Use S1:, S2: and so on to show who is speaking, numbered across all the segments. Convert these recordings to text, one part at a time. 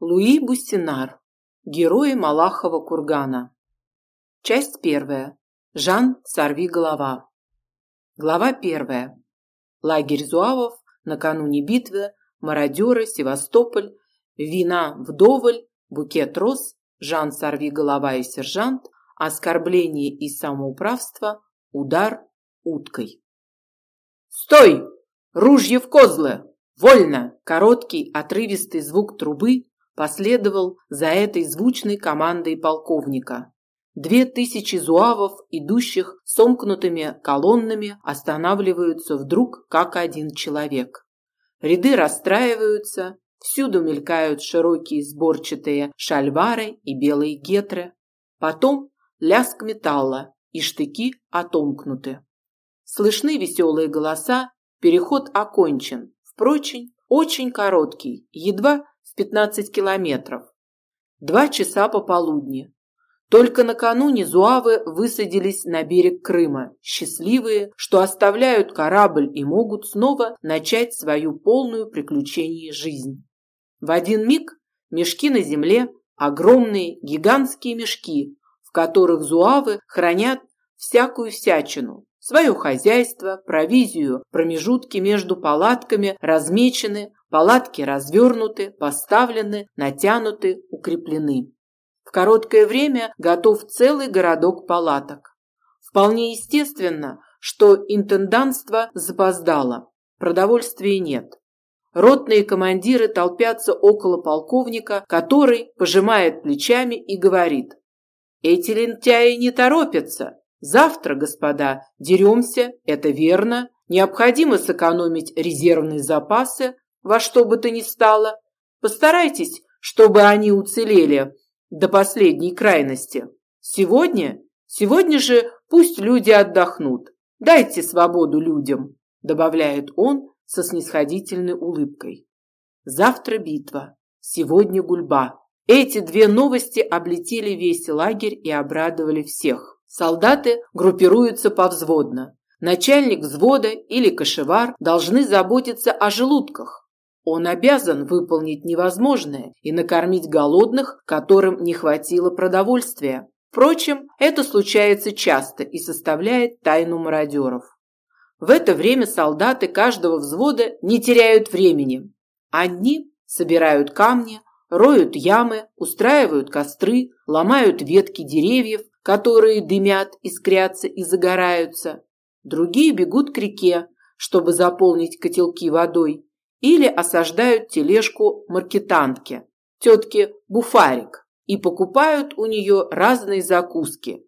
S1: Луи Бустинар. Герои Малахова кургана. Часть первая. Жан Сорви голова. Глава первая. Лагерь Зуавов накануне битвы, мародеры, Севастополь, вина вдоволь, букет роз, Жан Сорви голова и сержант, оскорбление и самоуправство, удар уткой. Стой! Ружье в козлы! Вольно! Короткий отрывистый звук трубы последовал за этой звучной командой полковника. Две тысячи зуавов, идущих сомкнутыми колоннами, останавливаются вдруг как один человек. Ряды расстраиваются, всюду мелькают широкие сборчатые шальвары и белые гетры. Потом лязг металла, и штыки отомкнуты. Слышны веселые голоса, переход окончен. Впрочем, очень короткий, едва 15 километров. Два часа пополудни. Только накануне зуавы высадились на берег Крыма, счастливые, что оставляют корабль и могут снова начать свою полную приключений жизнь. В один миг мешки на земле, огромные гигантские мешки, в которых зуавы хранят всякую всячину, свое хозяйство, провизию, промежутки между палатками размечены, Палатки развернуты, поставлены, натянуты, укреплены. В короткое время готов целый городок палаток. Вполне естественно, что интендантство запоздало. Продовольствия нет. Ротные командиры толпятся около полковника, который пожимает плечами и говорит. «Эти лентяи не торопятся. Завтра, господа, деремся, это верно. Необходимо сэкономить резервные запасы, во что бы то ни стало. Постарайтесь, чтобы они уцелели до последней крайности. Сегодня, сегодня же пусть люди отдохнут. Дайте свободу людям, добавляет он со снисходительной улыбкой. Завтра битва, сегодня гульба. Эти две новости облетели весь лагерь и обрадовали всех. Солдаты группируются повзводно. Начальник взвода или кошевар должны заботиться о желудках, он обязан выполнить невозможное и накормить голодных, которым не хватило продовольствия. Впрочем, это случается часто и составляет тайну мародеров. В это время солдаты каждого взвода не теряют времени. Одни собирают камни, роют ямы, устраивают костры, ломают ветки деревьев, которые дымят, искрятся и загораются. Другие бегут к реке, чтобы заполнить котелки водой, или осаждают тележку маркетантки, тетки Буфарик, и покупают у нее разные закуски.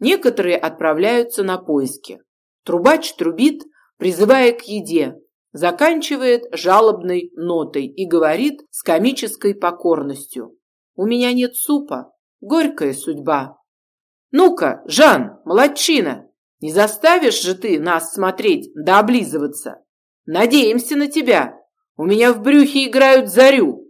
S1: Некоторые отправляются на поиски. Трубач трубит, призывая к еде, заканчивает жалобной нотой и говорит с комической покорностью. «У меня нет супа. Горькая судьба». «Ну-ка, Жан, молодчина, не заставишь же ты нас смотреть да облизываться? Надеемся на тебя!» У меня в брюхе играют зарю.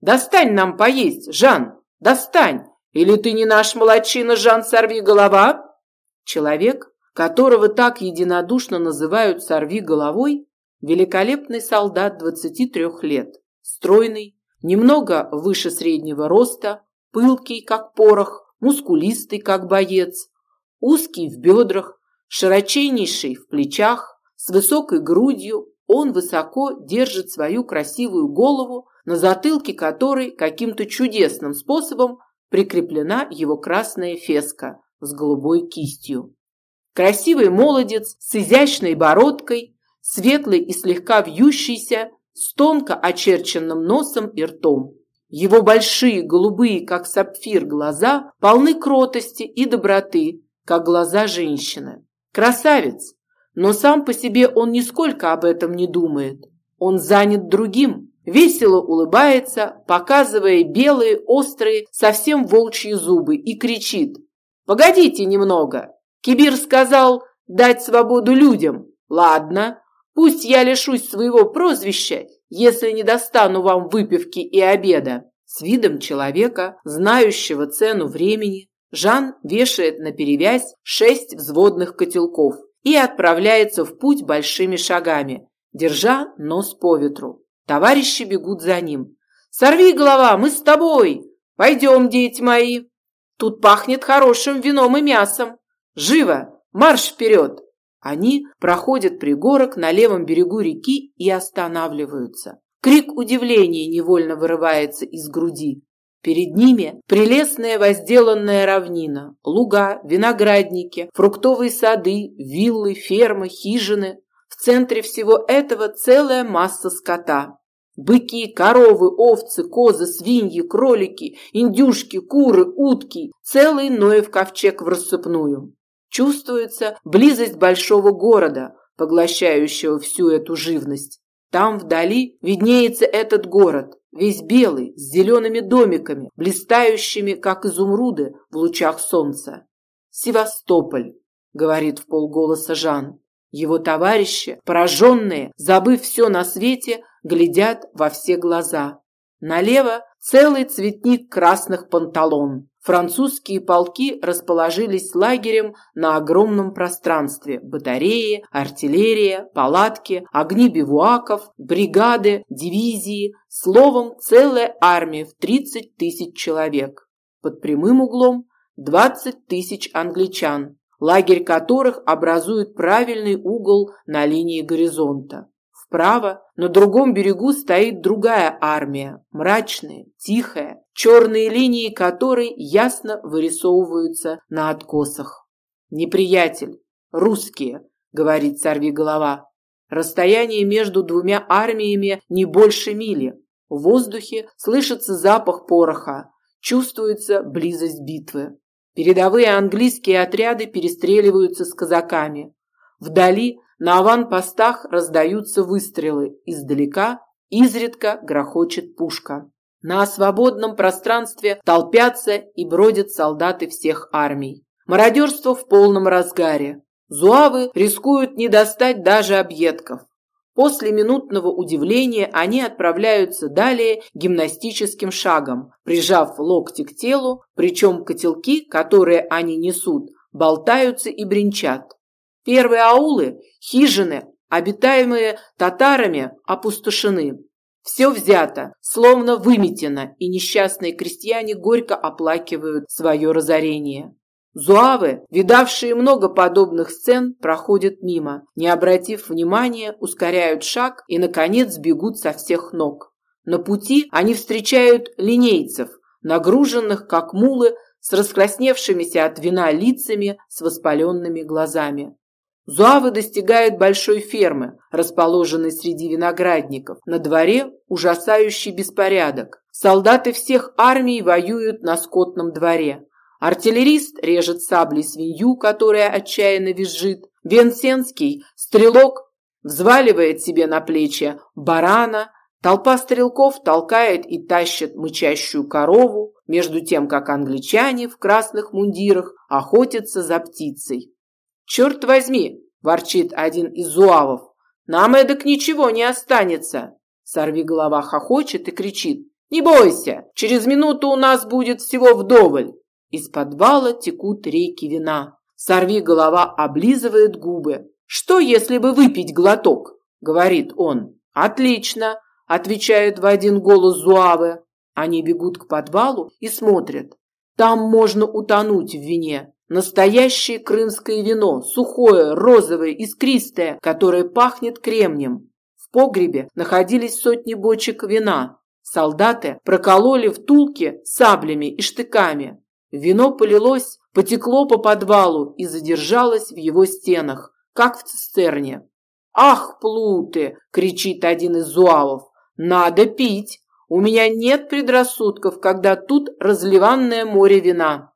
S1: Достань нам поесть, Жан, достань. Или ты не наш молодчина Жан Сорви голова? Человек, которого так единодушно называют Сорви головой, великолепный солдат 23 лет, стройный, немного выше среднего роста, пылкий, как порох, мускулистый, как боец, узкий в бедрах, широченнейший в плечах, с высокой грудью, он высоко держит свою красивую голову, на затылке которой каким-то чудесным способом прикреплена его красная феска с голубой кистью. Красивый молодец с изящной бородкой, светлый и слегка вьющийся, с тонко очерченным носом и ртом. Его большие, голубые, как сапфир, глаза полны кротости и доброты, как глаза женщины. Красавец, но сам по себе он нисколько об этом не думает. Он занят другим, весело улыбается, показывая белые, острые, совсем волчьи зубы и кричит. «Погодите немного! Кибир сказал дать свободу людям. Ладно, пусть я лишусь своего прозвища, если не достану вам выпивки и обеда». С видом человека, знающего цену времени, Жан вешает на перевязь шесть взводных котелков и отправляется в путь большими шагами, держа нос по ветру. Товарищи бегут за ним. Сорви голова, мы с тобой! Пойдем, дети мои! Тут пахнет хорошим вином и мясом! Живо! Марш вперед!» Они проходят пригорок на левом берегу реки и останавливаются. Крик удивления невольно вырывается из груди. Перед ними прелестная возделанная равнина, луга, виноградники, фруктовые сады, виллы, фермы, хижины. В центре всего этого целая масса скота. Быки, коровы, овцы, козы, свиньи, кролики, индюшки, куры, утки. Целый Ноев ковчег в рассыпную. Чувствуется близость большого города, поглощающего всю эту живность. Там вдали виднеется этот город, весь белый, с зелеными домиками, блистающими, как изумруды в лучах солнца. «Севастополь», — говорит в полголоса Жан. Его товарищи, пораженные, забыв все на свете, глядят во все глаза. Налево целый цветник красных панталон. Французские полки расположились лагерем на огромном пространстве. Батареи, артиллерия, палатки, огни бивуаков, бригады, дивизии. Словом, целая армия в 30 тысяч человек. Под прямым углом 20 тысяч англичан, лагерь которых образует правильный угол на линии горизонта. Вправо, на другом берегу стоит другая армия, мрачная, тихая, черные линии которой ясно вырисовываются на откосах. «Неприятель, русские», — говорит сорвиголова. Расстояние между двумя армиями не больше мили. В воздухе слышится запах пороха, чувствуется близость битвы. Передовые английские отряды перестреливаются с казаками. Вдали на аванпостах раздаются выстрелы, издалека изредка грохочет пушка. На свободном пространстве толпятся и бродят солдаты всех армий. Мародерство в полном разгаре. Зуавы рискуют не достать даже объедков. После минутного удивления они отправляются далее гимнастическим шагом, прижав локти к телу, причем котелки, которые они несут, болтаются и бренчат. Первые аулы, хижины, обитаемые татарами, опустошены. Все взято, словно выметено, и несчастные крестьяне горько оплакивают свое разорение. Зуавы, видавшие много подобных сцен, проходят мимо, не обратив внимания, ускоряют шаг и, наконец, бегут со всех ног. На пути они встречают линейцев, нагруженных, как мулы, с раскрасневшимися от вина лицами, с воспаленными глазами. Зуавы достигают большой фермы, расположенной среди виноградников. На дворе ужасающий беспорядок. Солдаты всех армий воюют на скотном дворе. Артиллерист режет саблей свинью, которая отчаянно визжит. Венсенский, стрелок, взваливает себе на плечи барана. Толпа стрелков толкает и тащит мычащую корову, между тем, как англичане в красных мундирах охотятся за птицей. «Черт возьми!» – ворчит один из зуавов. «Нам эдак ничего не останется!» Сорви голова хохочет и кричит. «Не бойся! Через минуту у нас будет всего вдоволь!» Из подвала текут реки вина. Сорви голова облизывает губы. «Что, если бы выпить глоток?» – говорит он. «Отлично!» – отвечают в один голос зуавы. Они бегут к подвалу и смотрят. Там можно утонуть в вине. Настоящее крымское вино, сухое, розовое, искристое, которое пахнет кремнем. В погребе находились сотни бочек вина. Солдаты прокололи втулки саблями и штыками. Вино полилось, потекло по подвалу и задержалось в его стенах, как в цистерне. «Ах, плуты!» – кричит один из зуавов. «Надо пить! У меня нет предрассудков, когда тут разливанное море вина!»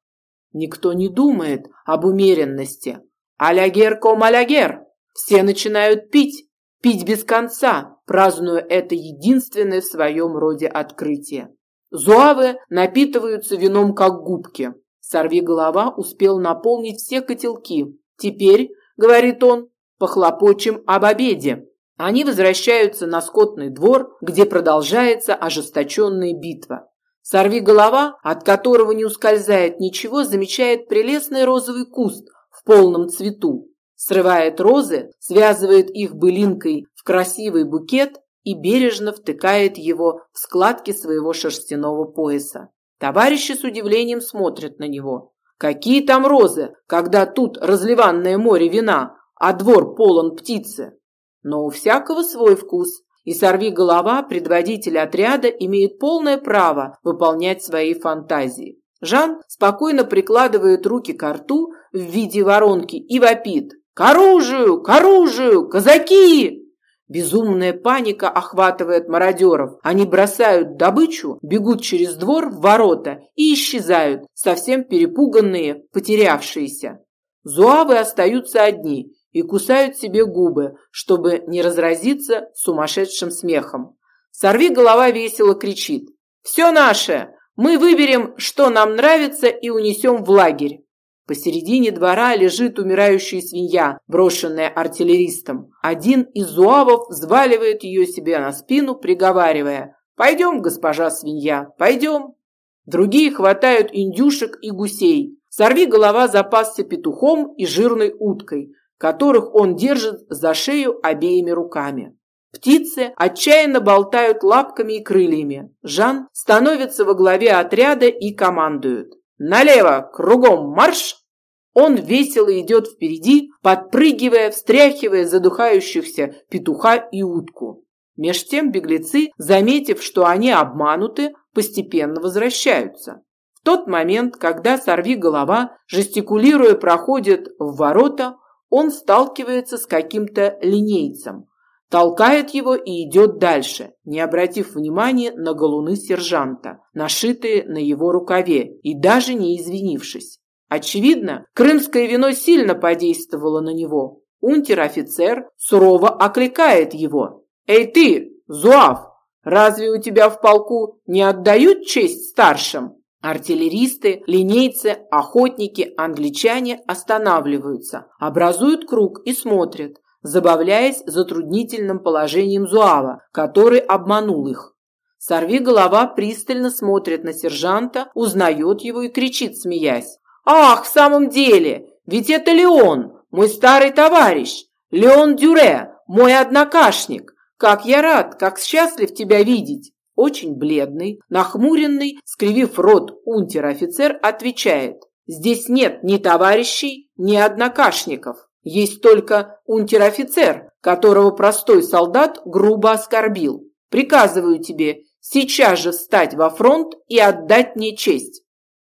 S1: Никто не думает об умеренности. Алягер ком алягер. Все начинают пить, пить без конца, празднуя это единственное в своем роде открытие. Зуавы напитываются вином как губки. Сорви голова успел наполнить все котелки. Теперь, говорит он, похлопочем об обеде. Они возвращаются на скотный двор, где продолжается ожесточенная битва. Сорви голова, от которого не ускользает ничего, замечает прелестный розовый куст в полном цвету. Срывает розы, связывает их былинкой в красивый букет и бережно втыкает его в складки своего шерстяного пояса. Товарищи с удивлением смотрят на него. Какие там розы, когда тут разливанное море вина, а двор полон птицы? Но у всякого свой вкус, и сорви голова, предводитель отряда, имеет полное право выполнять свои фантазии. Жан спокойно прикладывает руки к рту в виде воронки и вопит. «К оружию! К оружию! Казаки!» Безумная паника охватывает мародеров. Они бросают добычу, бегут через двор в ворота и исчезают, совсем перепуганные, потерявшиеся. Зуавы остаются одни и кусают себе губы, чтобы не разразиться сумасшедшим смехом. Сорви голова весело кричит. «Все наше! Мы выберем, что нам нравится, и унесем в лагерь. Посередине двора лежит умирающая свинья, брошенная артиллеристом. Один из зуавов взваливает ее себе на спину, приговаривая «Пойдем, госпожа свинья, пойдем». Другие хватают индюшек и гусей. Сорви голова запасся петухом и жирной уткой, которых он держит за шею обеими руками. Птицы отчаянно болтают лапками и крыльями. Жан становится во главе отряда и командует. Налево, кругом марш! Он весело идет впереди, подпрыгивая, встряхивая задухающихся петуха и утку. Меж тем беглецы, заметив, что они обмануты, постепенно возвращаются. В тот момент, когда сорви голова, жестикулируя, проходит в ворота, он сталкивается с каким-то линейцем, толкает его и идет дальше, не обратив внимания на галуны сержанта, нашитые на его рукаве, и даже не извинившись. Очевидно, крымское вино сильно подействовало на него. Унтер-офицер сурово окликает его. «Эй ты, Зуав, разве у тебя в полку не отдают честь старшим?» Артиллеристы, линейцы, охотники, англичане останавливаются, образуют круг и смотрят, забавляясь затруднительным положением Зуава, который обманул их. Сорви голова пристально смотрит на сержанта, узнает его и кричит, смеясь. «Ах, в самом деле, ведь это Леон, мой старый товарищ, Леон Дюре, мой однокашник. Как я рад, как счастлив тебя видеть!» Очень бледный, нахмуренный, скривив рот унтер-офицер, отвечает. «Здесь нет ни товарищей, ни однокашников». Есть только унтер-офицер, которого простой солдат грубо оскорбил. Приказываю тебе сейчас же встать во фронт и отдать мне честь.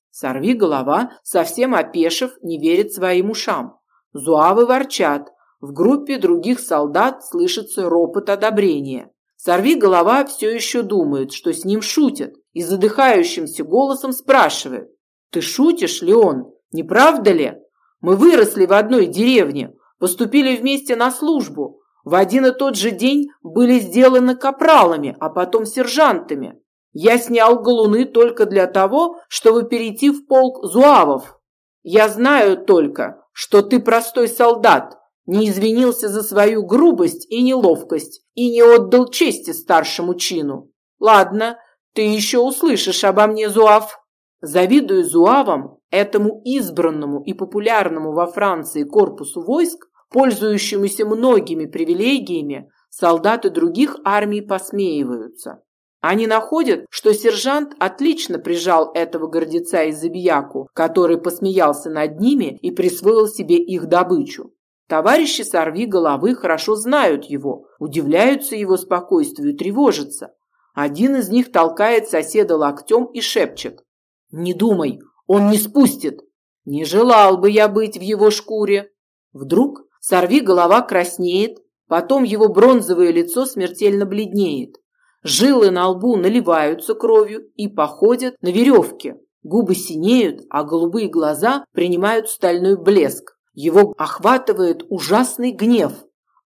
S1: Сорви голова, совсем опешив, не верит своим ушам. Зуавы ворчат. В группе других солдат слышится ропот одобрения. Сорви голова все еще думает, что с ним шутят, и задыхающимся голосом спрашивает. «Ты шутишь, Леон? Не правда ли?» Мы выросли в одной деревне, поступили вместе на службу. В один и тот же день были сделаны капралами, а потом сержантами. Я снял галуны только для того, чтобы перейти в полк зуавов. Я знаю только, что ты простой солдат, не извинился за свою грубость и неловкость и не отдал чести старшему чину. Ладно, ты еще услышишь обо мне, Зуав. Завидую Зуавам, этому избранному и популярному во Франции корпусу войск, пользующемуся многими привилегиями, солдаты других армий посмеиваются. Они находят, что сержант отлично прижал этого гордеца из забияку, который посмеялся над ними и присвоил себе их добычу. Товарищи сорви головы хорошо знают его, удивляются его спокойствию тревожатся. Один из них толкает соседа локтем и шепчет. «Не думай, он не спустит. Не желал бы я быть в его шкуре. Вдруг сорви голова краснеет, потом его бронзовое лицо смертельно бледнеет. Жилы на лбу наливаются кровью и походят на веревке. Губы синеют, а голубые глаза принимают стальной блеск. Его охватывает ужасный гнев.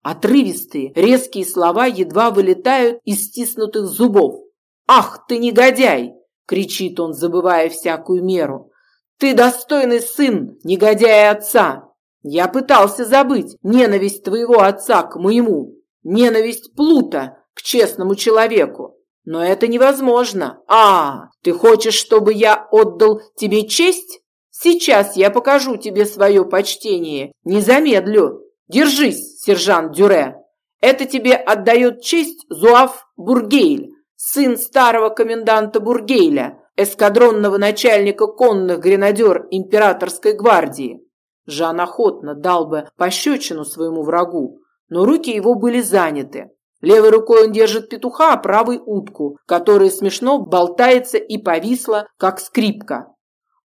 S1: Отрывистые, резкие слова едва вылетают из стиснутых зубов. «Ах ты негодяй!» – кричит он, забывая всякую меру. Ты достойный сын, негодяя отца. Я пытался забыть ненависть твоего отца к моему, ненависть Плута к честному человеку. Но это невозможно. А, ты хочешь, чтобы я отдал тебе честь? Сейчас я покажу тебе свое почтение. Не замедлю. Держись, сержант Дюре. Это тебе отдает честь Зуав Бургейль, сын старого коменданта Бургейля, эскадронного начальника конных гренадер императорской гвардии. Жан охотно дал бы пощечину своему врагу, но руки его были заняты. Левой рукой он держит петуха, а правой утку, которая смешно болтается и повисла, как скрипка.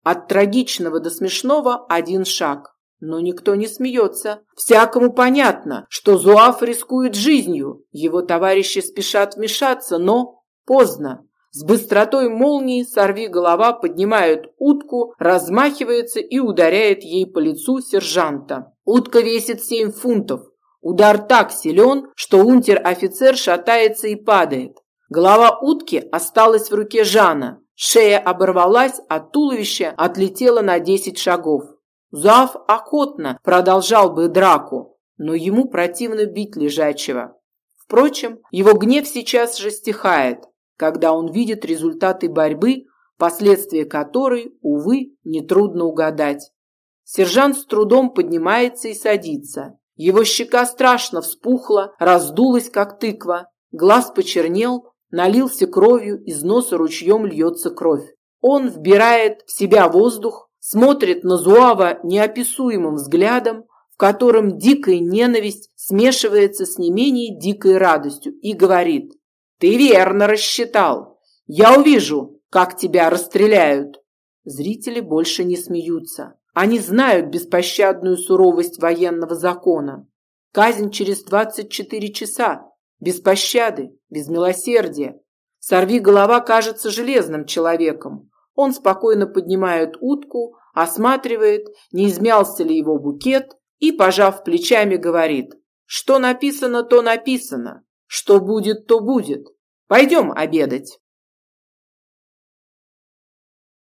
S1: От трагичного до смешного один шаг. Но никто не смеется. Всякому понятно, что Зуав рискует жизнью. Его товарищи спешат вмешаться, но поздно. С быстротой молнии сорви голова поднимает утку, размахивается и ударяет ей по лицу сержанта. Утка весит семь фунтов. Удар так силен, что унтер-офицер шатается и падает. Голова утки осталась в руке Жана. Шея оборвалась, а туловище отлетело на десять шагов. Зав охотно продолжал бы драку, но ему противно бить лежачего. Впрочем, его гнев сейчас же стихает, когда он видит результаты борьбы, последствия которой, увы, нетрудно угадать. Сержант с трудом поднимается и садится. Его щека страшно вспухла, раздулась, как тыква, глаз почернел, налился кровью, из носа ручьем льется кровь. Он вбирает в себя воздух, смотрит на Зуава неописуемым взглядом, в котором дикая ненависть смешивается с не менее дикой радостью, и говорит «Ты верно рассчитал. Я увижу, как тебя расстреляют». Зрители больше не смеются. Они знают беспощадную суровость военного закона. Казнь через 24 часа, без пощады, без милосердия. Сорви голова кажется железным человеком. Он спокойно поднимает утку, осматривает, не измялся ли его букет, и, пожав плечами, говорит, что написано, то написано, что будет, то будет. Пойдем обедать.